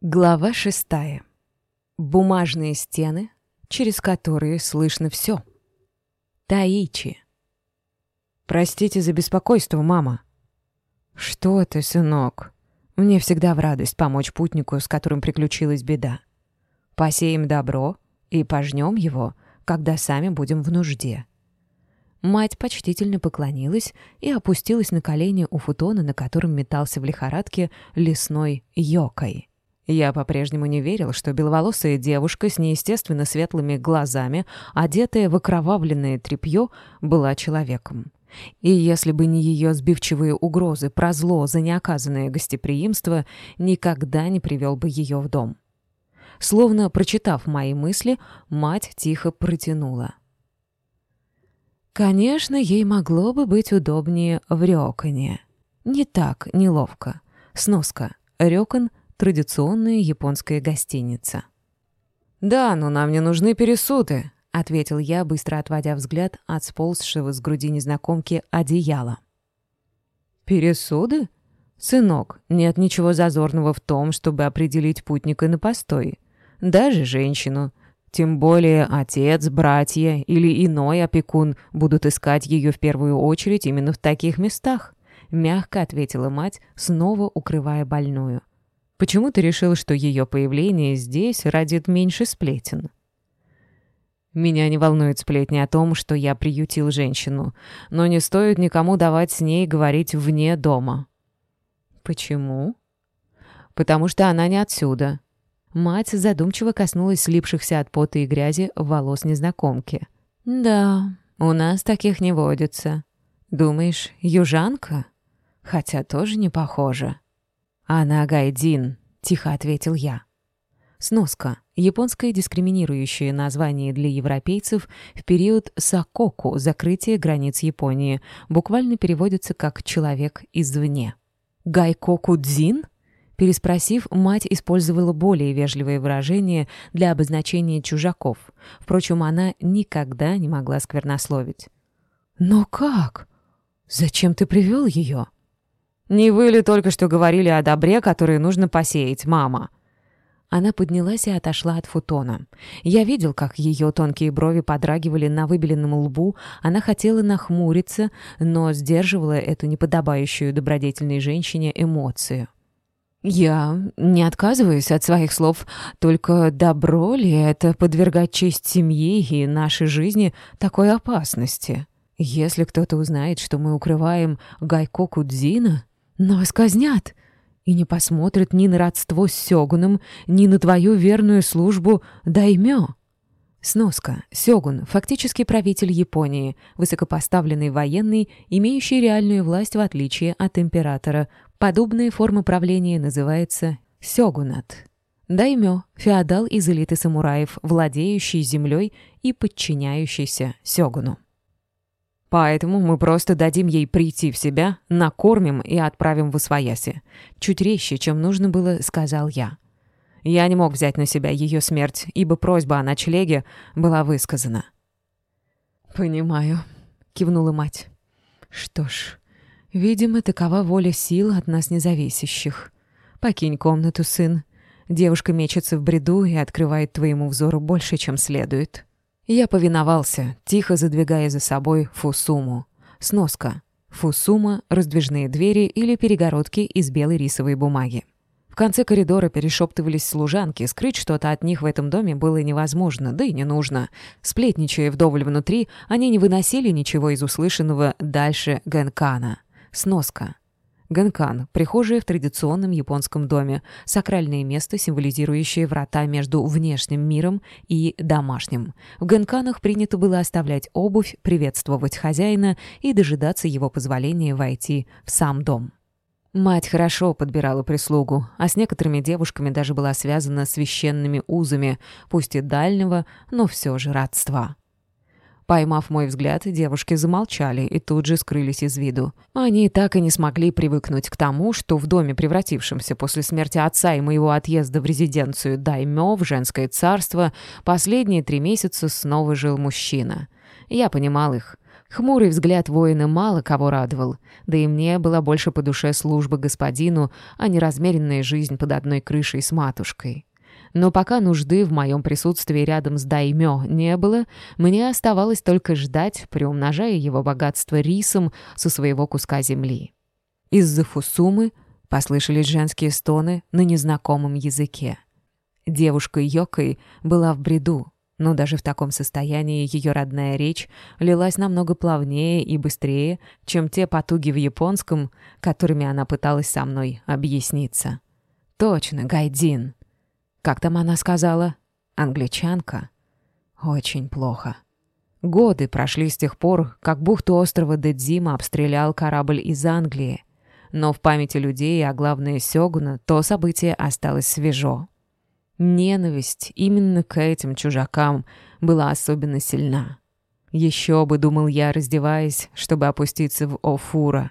Глава шестая. Бумажные стены, через которые слышно все. Таичи. «Простите за беспокойство, мама». «Что ты, сынок? Мне всегда в радость помочь путнику, с которым приключилась беда. Посеем добро и пожнем его, когда сами будем в нужде». Мать почтительно поклонилась и опустилась на колени у футона, на котором метался в лихорадке лесной йокой. Я по-прежнему не верил, что беловолосая девушка с неестественно светлыми глазами, одетая в окровавленное тряпье, была человеком. И если бы не ее сбивчивые угрозы про зло за неоказанное гостеприимство, никогда не привел бы ее в дом. Словно прочитав мои мысли, мать тихо протянула. Конечно, ей могло бы быть удобнее в рёканье. Не так неловко. Сноска. Рёкан традиционная японская гостиница. «Да, но нам не нужны пересуды», — ответил я, быстро отводя взгляд от сползшего с груди незнакомки одеяла. «Пересуды? Сынок, нет ничего зазорного в том, чтобы определить путника на постой. Даже женщину. Тем более отец, братья или иной опекун будут искать ее в первую очередь именно в таких местах», — мягко ответила мать, снова укрывая больную. Почему ты решил, что ее появление здесь родит меньше сплетен? Меня не волнует сплетни о том, что я приютил женщину, но не стоит никому давать с ней говорить вне дома. Почему? Потому что она не отсюда. Мать задумчиво коснулась слипшихся от пота и грязи волос незнакомки. Да, у нас таких не водится. Думаешь, южанка? Хотя тоже не похоже. «Она Гайдин», — тихо ответил я. Сноска. Японское дискриминирующее название для европейцев в период Сакоку, закрытия границ Японии, буквально переводится как «человек извне». «Гайкоку-дзин?» Переспросив, мать использовала более вежливое выражение для обозначения чужаков. Впрочем, она никогда не могла сквернословить. «Но как? Зачем ты привел ее?» «Не вы ли только что говорили о добре, которое нужно посеять, мама?» Она поднялась и отошла от футона. Я видел, как ее тонкие брови подрагивали на выбеленном лбу. Она хотела нахмуриться, но сдерживала эту неподобающую добродетельной женщине эмоцию. «Я не отказываюсь от своих слов, только добро ли это подвергать честь семьи и нашей жизни такой опасности? Если кто-то узнает, что мы укрываем Гайко Кудзина, нас казнят и не посмотрят ни на родство с Сёгуном, ни на твою верную службу даймё. Сноска. Сёгун – фактически правитель Японии, высокопоставленный военный, имеющий реальную власть в отличие от императора. Подобная форма правления называется сёгунат. Даймё – феодал из элиты самураев, владеющий землей и подчиняющийся сёгуну. Поэтому мы просто дадим ей прийти в себя, накормим и отправим в Освояси. Чуть резче, чем нужно было, сказал я. Я не мог взять на себя ее смерть, ибо просьба о ночлеге была высказана. «Понимаю», — кивнула мать. «Что ж, видимо, такова воля сил от нас независящих. Покинь комнату, сын. Девушка мечется в бреду и открывает твоему взору больше, чем следует». Я повиновался, тихо задвигая за собой фусуму. Сноска. Фусума — раздвижные двери или перегородки из белой рисовой бумаги. В конце коридора перешептывались служанки, скрыть что-то от них в этом доме было невозможно, да и не нужно. Сплетничая вдоволь внутри, они не выносили ничего из услышанного дальше Гэнкана. Сноска. Ганкан – прихожая в традиционном японском доме, сакральное место, символизирующее врата между внешним миром и домашним. В ганканах принято было оставлять обувь, приветствовать хозяина и дожидаться его позволения войти в сам дом. Мать хорошо подбирала прислугу, а с некоторыми девушками даже была связана священными узами, пусть и дальнего, но все же родства. Поймав мой взгляд, девушки замолчали и тут же скрылись из виду. Они так и не смогли привыкнуть к тому, что в доме, превратившемся после смерти отца и моего отъезда в резиденцию Даймё в женское царство, последние три месяца снова жил мужчина. Я понимал их. Хмурый взгляд воина мало кого радовал, да и мне была больше по душе служба господину, а не размеренная жизнь под одной крышей с матушкой. Но пока нужды в моем присутствии рядом с Даймё не было, мне оставалось только ждать, приумножая его богатство рисом со своего куска земли. Из-за Фусумы послышались женские стоны на незнакомом языке. Девушка Йокой была в бреду, но даже в таком состоянии ее родная речь лилась намного плавнее и быстрее, чем те потуги в японском, которыми она пыталась со мной объясниться. «Точно, Гайдин!» Как там она сказала? Англичанка? Очень плохо. Годы прошли с тех пор, как бухту острова Дедзима обстрелял корабль из Англии. Но в памяти людей, а главное Сёгуна, то событие осталось свежо. Ненависть именно к этим чужакам была особенно сильна. Еще бы, думал я, раздеваясь, чтобы опуститься в Офура.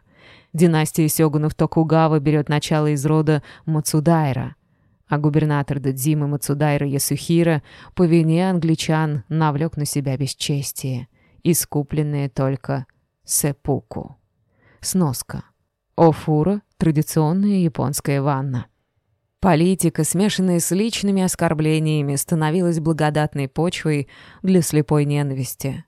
Династия Сёгунов Токугава берет начало из рода Мацудайра — а губернатор Дадзимы Мацудайра Ясухира по вине англичан навлек на себя бесчестие, искупленное только сепуку. Сноска. Офура — традиционная японская ванна. Политика, смешанная с личными оскорблениями, становилась благодатной почвой для слепой ненависти.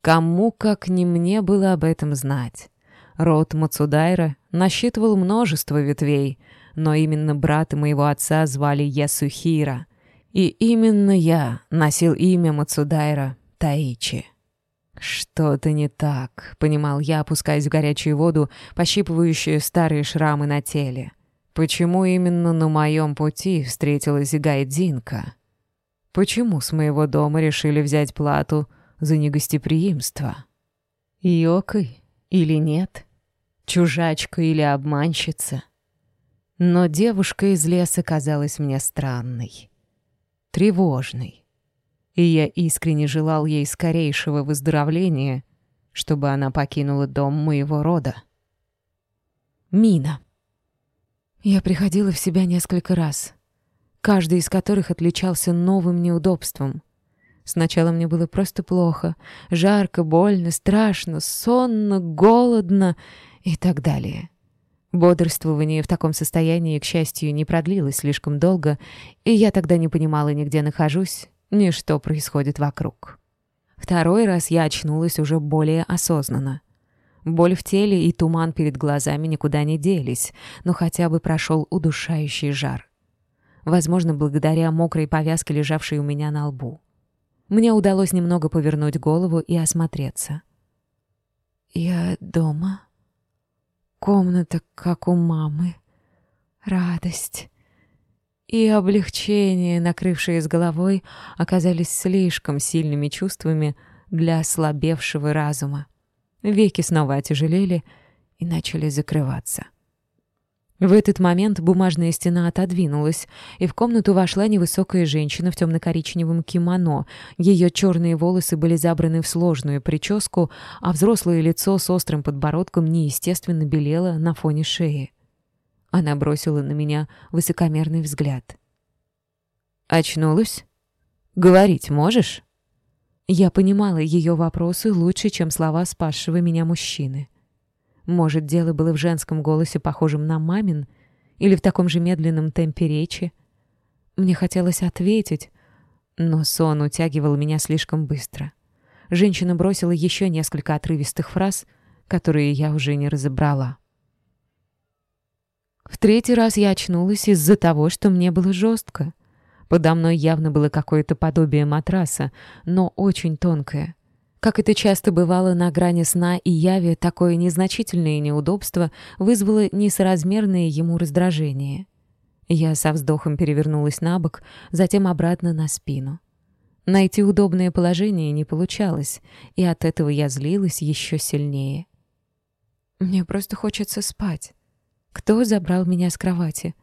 Кому, как не мне, было об этом знать? Род Мацудайра насчитывал множество ветвей — но именно брата моего отца звали Ясухира. И именно я носил имя Мацудайра Таичи. «Что-то не так», — понимал я, опускаясь в горячую воду, пощипывающую старые шрамы на теле. «Почему именно на моем пути встретилась Гайдинка? Почему с моего дома решили взять плату за негостеприимство? Йокой или нет? Чужачка или обманщица?» Но девушка из леса казалась мне странной, тревожной. И я искренне желал ей скорейшего выздоровления, чтобы она покинула дом моего рода. Мина. Я приходила в себя несколько раз, каждый из которых отличался новым неудобством. Сначала мне было просто плохо, жарко, больно, страшно, сонно, голодно и так далее. Бодрствование в таком состоянии, к счастью, не продлилось слишком долго, и я тогда не понимала ни где нахожусь, ни что происходит вокруг. Второй раз я очнулась уже более осознанно. Боль в теле и туман перед глазами никуда не делись, но хотя бы прошел удушающий жар. Возможно, благодаря мокрой повязке, лежавшей у меня на лбу. Мне удалось немного повернуть голову и осмотреться. «Я дома?» Комната, как у мамы. Радость и облегчение, накрывшие с головой, оказались слишком сильными чувствами для ослабевшего разума. Веки снова отяжелели и начали закрываться. В этот момент бумажная стена отодвинулась, и в комнату вошла невысокая женщина в темно-коричневом кимоно. Ее черные волосы были забраны в сложную прическу, а взрослое лицо с острым подбородком неестественно белело на фоне шеи. Она бросила на меня высокомерный взгляд. «Очнулась? Говорить можешь?» Я понимала ее вопросы лучше, чем слова спасшего меня мужчины. Может, дело было в женском голосе, похожем на мамин, или в таком же медленном темпе речи. Мне хотелось ответить, но сон утягивал меня слишком быстро. Женщина бросила еще несколько отрывистых фраз, которые я уже не разобрала. В третий раз я очнулась из-за того, что мне было жестко. Подо мной явно было какое-то подобие матраса, но очень тонкое — как это часто бывало на грани сна и яви, такое незначительное неудобство вызвало несоразмерное ему раздражение. Я со вздохом перевернулась на бок, затем обратно на спину. Найти удобное положение не получалось, и от этого я злилась еще сильнее. Мне просто хочется спать. Кто забрал меня с кровати?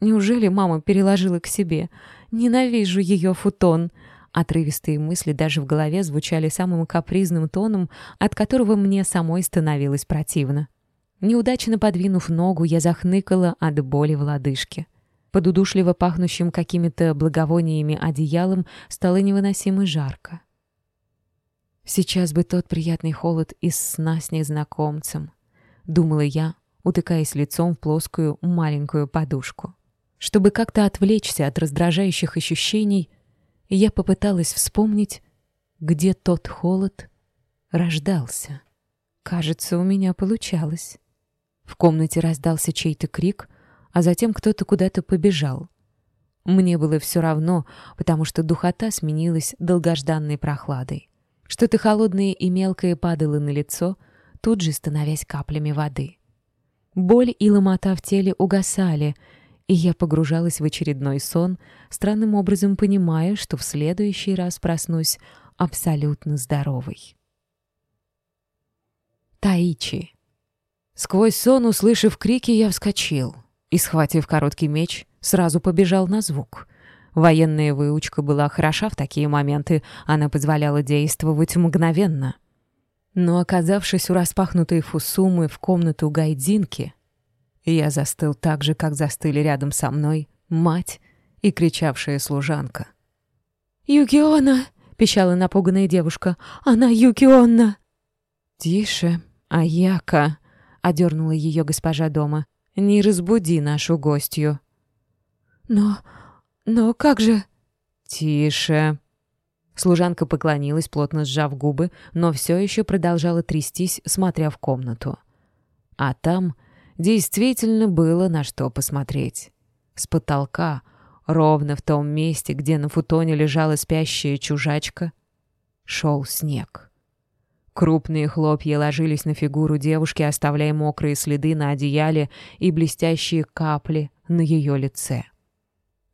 Неужели мама переложила к себе? Ненавижу ее футон. Отрывистые мысли даже в голове звучали самым капризным тоном, от которого мне самой становилось противно. Неудачно подвинув ногу, я захныкала от боли в лодыжке. Под удушливо пахнущим какими-то благовониями одеялом стало невыносимо жарко. Сейчас бы тот приятный холод из сна с незнакомцем, думала я, утыкаясь лицом в плоскую маленькую подушку. Чтобы как-то отвлечься от раздражающих ощущений, я попыталась вспомнить, где тот холод рождался. Кажется, у меня получалось. В комнате раздался чей-то крик, а затем кто-то куда-то побежал. Мне было все равно, потому что духота сменилась долгожданной прохладой. Что-то холодное и мелкое падало на лицо, тут же становясь каплями воды. Боль и ломота в теле угасали, и я погружалась в очередной сон, странным образом понимая, что в следующий раз проснусь абсолютно здоровой. Таичи. Сквозь сон, услышав крики, я вскочил и, схватив короткий меч, сразу побежал на звук. Военная выучка была хороша в такие моменты, она позволяла действовать мгновенно. Но, оказавшись у распахнутой фусумы в комнату гайдинки, я застыл так же, как застыли рядом со мной мать и кричавшая служанка. «Юкиона!» — пищала напуганная девушка. «Она Юкионна!» «Тише, Аяка!» — одернула ее госпожа дома. «Не разбуди нашу гостью». «Но... но как же...» «Тише!» Служанка поклонилась, плотно сжав губы, но все еще продолжала трястись, смотря в комнату. А там действительно было на что посмотреть. С потолка, ровно в том месте, где на футоне лежала спящая чужачка, шел снег. Крупные хлопья ложились на фигуру девушки, оставляя мокрые следы на одеяле и блестящие капли на ее лице.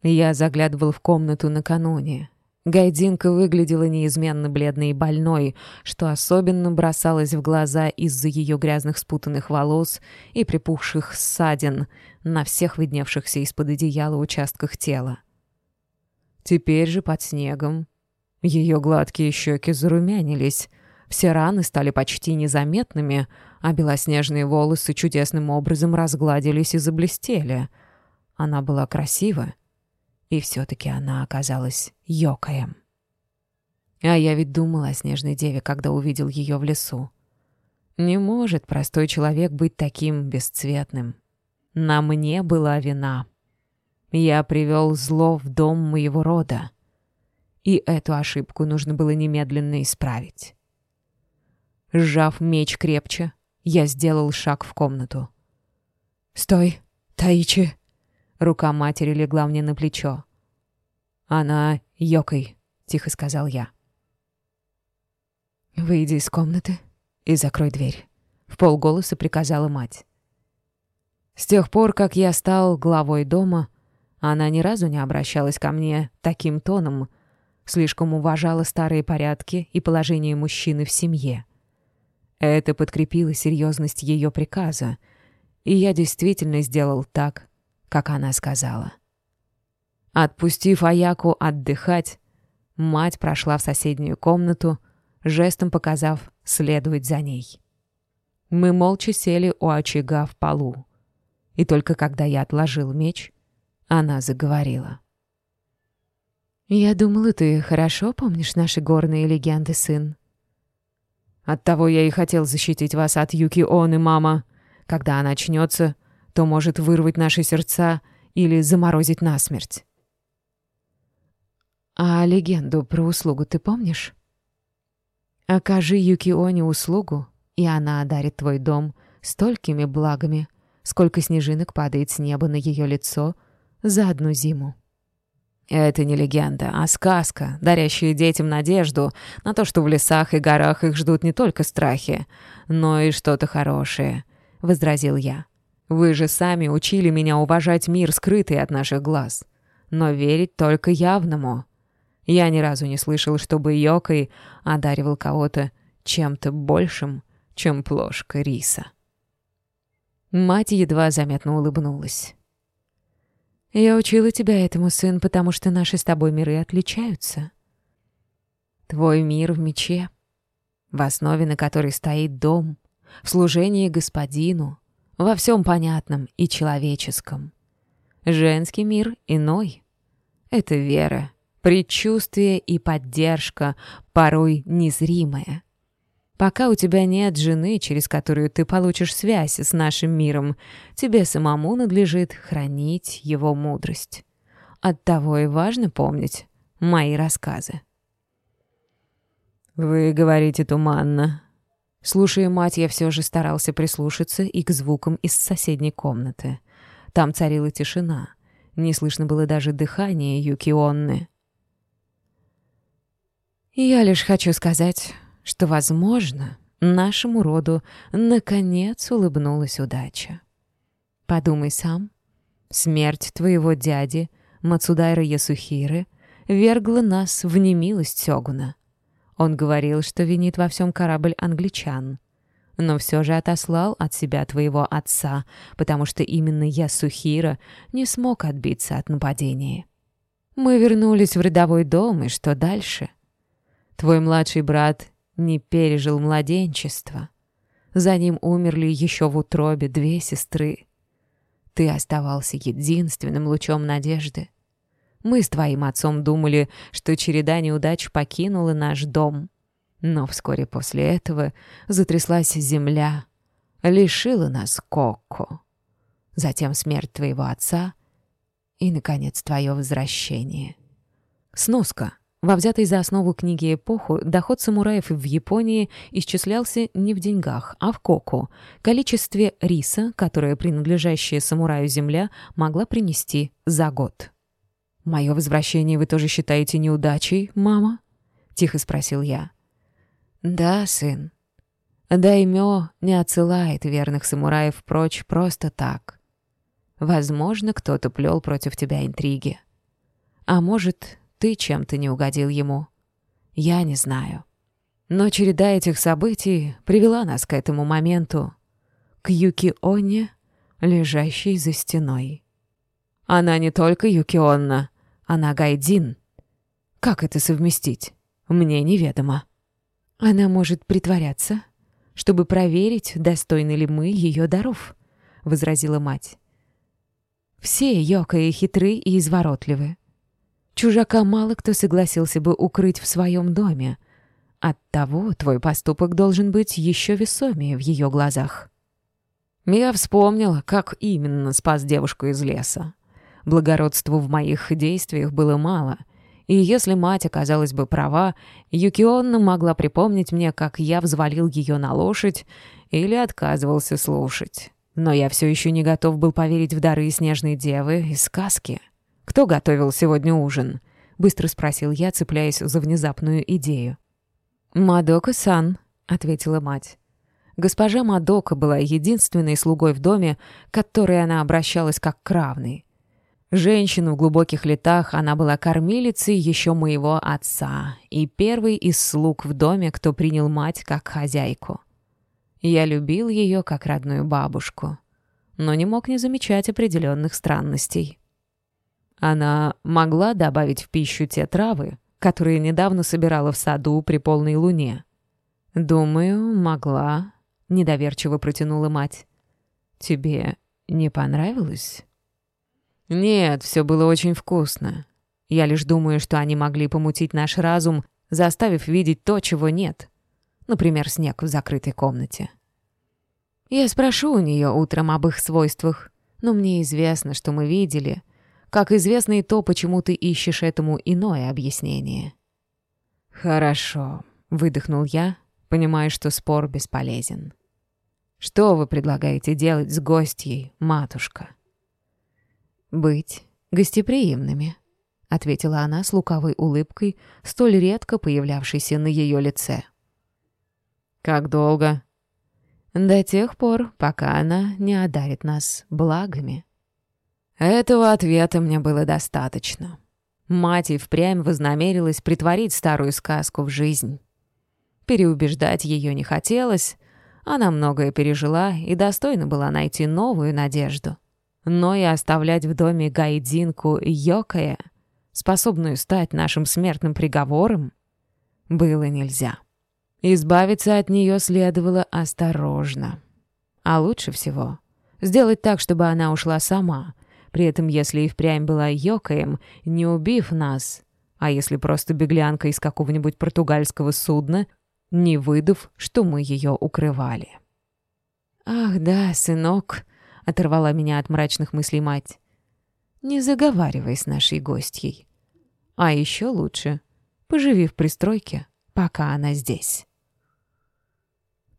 Я заглядывал в комнату накануне. Гайдинка выглядела неизменно бледной и больной, что особенно бросалось в глаза из-за ее грязных спутанных волос и припухших ссадин на всех видневшихся из-под одеяла участках тела. Теперь же под снегом ее гладкие щеки зарумянились, все раны стали почти незаметными, а белоснежные волосы чудесным образом разгладились и заблестели. Она была красива и все-таки она оказалась Йокаем. А я ведь думал о Снежной Деве, когда увидел ее в лесу. Не может простой человек быть таким бесцветным. На мне была вина. Я привел зло в дом моего рода. И эту ошибку нужно было немедленно исправить. Сжав меч крепче, я сделал шаг в комнату. «Стой, Таичи!» Рука матери легла мне на плечо. «Она Йокой», — тихо сказал я. «Выйди из комнаты и закрой дверь», — в полголоса приказала мать. С тех пор, как я стал главой дома, она ни разу не обращалась ко мне таким тоном, слишком уважала старые порядки и положение мужчины в семье. Это подкрепило серьезность ее приказа, и я действительно сделал так, как она сказала. Отпустив Аяку отдыхать, мать прошла в соседнюю комнату, жестом показав следовать за ней. Мы молча сели у очага в полу, и только когда я отложил меч, она заговорила. «Я думала, ты хорошо помнишь наши горные легенды, сын?» «Оттого я и хотел защитить вас от Юки-Он и мама. Когда она очнется, то может вырвать наши сердца или заморозить насмерть». «А легенду про услугу ты помнишь?» «Окажи Юкионе услугу, и она одарит твой дом столькими благами, сколько снежинок падает с неба на ее лицо за одну зиму». Это не легенда, а сказка, дарящая детям надежду на то, что в лесах и горах их ждут не только страхи, но и что-то хорошее, — возразил я. Вы же сами учили меня уважать мир, скрытый от наших глаз, но верить только явному. Я ни разу не слышал, чтобы Йокой одаривал кого-то чем-то большим, чем плошка риса. Мать едва заметно улыбнулась. «Я учила тебя этому, сын, потому что наши с тобой миры отличаются. Твой мир в мече, в основе на которой стоит дом, в служении господину, во всем понятном и человеческом. Женский мир иной. Это вера, Предчувствие и поддержка, порой незримая, Пока у тебя нет жены, через которую ты получишь связь с нашим миром, тебе самому надлежит хранить его мудрость. Оттого и важно помнить мои рассказы. «Вы говорите туманно». Слушая мать, я все же старался прислушаться и к звукам из соседней комнаты. Там царила тишина. Не слышно было даже дыхания Юкионны. «Я лишь хочу сказать, что, возможно, нашему роду наконец улыбнулась удача. Подумай сам. Смерть твоего дяди, Мацудайра Ясухиры, вергла нас в немилость Сёгуна. Он говорил, что винит во всем корабль англичан, но все же отослал от себя твоего отца, потому что именно Ясухира не смог отбиться от нападения. Мы вернулись в рядовой дом, и что дальше? Твой младший брат не пережил младенчество. За ним умерли еще в утробе две сестры. Ты оставался единственным лучом надежды. Мы с твоим отцом думали, что череда неудач покинула наш дом. Но вскоре после этого затряслась земля, лишила нас Коко. Затем смерть твоего отца и, наконец, твое возвращение. Сноска. Во взятой за основу книги эпоху доход самураев в Японии исчислялся не в деньгах, а в коку, количестве риса, которое принадлежащая самураю земля могла принести за год. «Мое возвращение вы тоже считаете неудачей, мама?» — тихо спросил я. «Да, сын. Даймё не отсылает верных самураев прочь просто так. Возможно, кто-то плел против тебя интриги. А может, ты чем-то не угодил ему. Я не знаю. Но череда этих событий привела нас к этому моменту, к Юки-Оне, лежащей за стеной. Она не только Юки-Онна, она Гайдин. Как это совместить? Мне неведомо. Она может притворяться, чтобы проверить, достойны ли мы ее даров, — возразила мать. Все Йокаи хитры и изворотливы. Чужака мало кто согласился бы укрыть в своем доме. Оттого твой поступок должен быть еще весомее в ее глазах. Я вспомнила, как именно спас девушку из леса. Благородству в моих действиях было мало, и если мать оказалась бы права, Юкионна могла припомнить мне, как я взвалил ее на лошадь или отказывался слушать. Но я все еще не готов был поверить в дары снежной девы из сказки. «Кто готовил сегодня ужин?» — быстро спросил я, цепляясь за внезапную идею. «Мадока-сан», — ответила мать. Госпожа Мадока была единственной слугой в доме, к которой она обращалась как к равной. Женщина в глубоких летах, она была кормилицей еще моего отца и первый из слуг в доме, кто принял мать как хозяйку. Я любил ее как родную бабушку, но не мог не замечать определенных странностей. Она могла добавить в пищу те травы, которые недавно собирала в саду при полной луне. «Думаю, могла», — недоверчиво протянула мать. «Тебе не понравилось?» «Нет, все было очень вкусно. Я лишь думаю, что они могли помутить наш разум, заставив видеть то, чего нет. Например, снег в закрытой комнате. Я спрошу у нее утром об их свойствах, но мне известно, что мы видели — как известно и то, почему ты ищешь этому иное объяснение. «Хорошо», — выдохнул я, понимая, что спор бесполезен. «Что вы предлагаете делать с гостьей, матушка?» «Быть гостеприимными», — ответила она с лукавой улыбкой, столь редко появлявшейся на ее лице. «Как долго?» «До тех пор, пока она не одарит нас благами». Этого ответа мне было достаточно. Мать и впрямь вознамерилась притворить старую сказку в жизнь. Переубеждать ее не хотелось, она многое пережила и достойна была найти новую надежду. Но и оставлять в доме гайдинку Йокая, способную стать нашим смертным приговором, было нельзя. Избавиться от нее следовало осторожно. А лучше всего сделать так, чтобы она ушла сама — при этом, если и впрямь была Йокаем, не убив нас, а если просто беглянка из какого-нибудь португальского судна, не выдав, что мы ее укрывали. «Ах да, сынок», — оторвала меня от мрачных мыслей мать. «Не заговаривай с нашей гостьей. А еще лучше, поживи в пристройке, пока она здесь».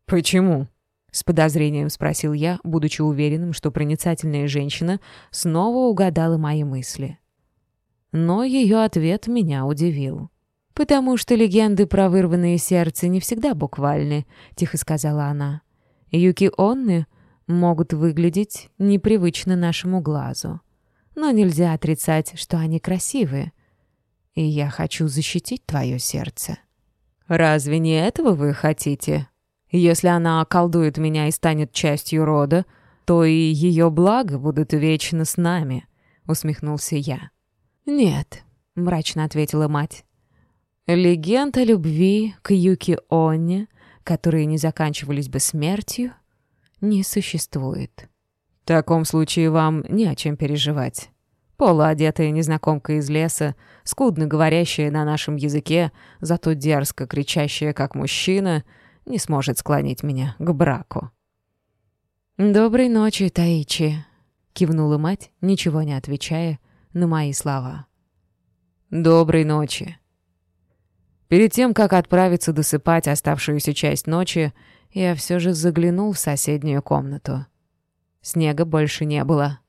«Почему?» — с подозрением спросил я, будучи уверенным, что проницательная женщина снова угадала мои мысли. Но ее ответ меня удивил. «Потому что легенды про вырванные сердца не всегда буквальны», — тихо сказала она. «Юки-онны могут выглядеть непривычно нашему глазу. Но нельзя отрицать, что они красивые. И я хочу защитить твое сердце». «Разве не этого вы хотите?» Если она околдует меня и станет частью рода, то и ее блага будут вечно с нами», — усмехнулся я. «Нет», — мрачно ответила мать. «Легенд о любви к Юки Онне, которые не заканчивались бы смертью, не существует». «В таком случае вам не о чем переживать». Полуодетая незнакомка из леса, скудно говорящая на нашем языке, зато дерзко кричащая как мужчина — не сможет склонить меня к браку. «Доброй ночи, Таичи», — кивнула мать, ничего не отвечая на мои слова. «Доброй ночи». Перед тем, как отправиться досыпать оставшуюся часть ночи, я все же заглянул в соседнюю комнату. Снега больше не было.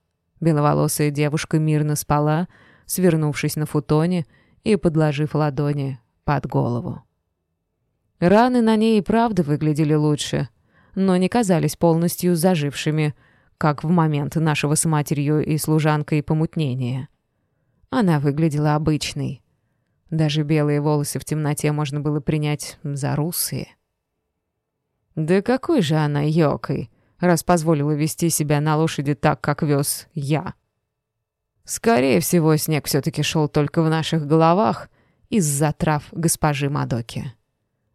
Беловолосая девушка мирно спала, свернувшись на футоне и подложив ладони под голову. Раны на ней и правда выглядели лучше, но не казались полностью зажившими, как в момент нашего с матерью и служанкой помутнения. Она выглядела обычной. Даже белые волосы в темноте можно было принять за русые. Да какой же она ёкой, раз позволила вести себя на лошади так, как вез я. Скорее всего, снег все-таки шел только в наших головах из-за трав госпожи Мадоки.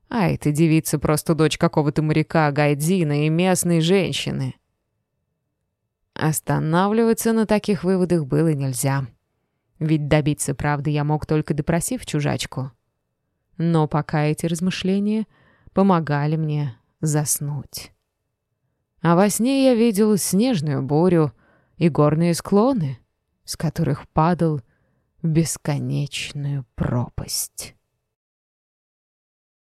А эта девица просто дочь какого-то моряка Гайдзина и местной женщины. Останавливаться на таких выводах было нельзя. Ведь добиться правды я мог только допросив чужачку. Но пока эти размышления помогали мне заснуть. А во сне я видел снежную бурю и горные склоны, с которых падал в бесконечную пропасть.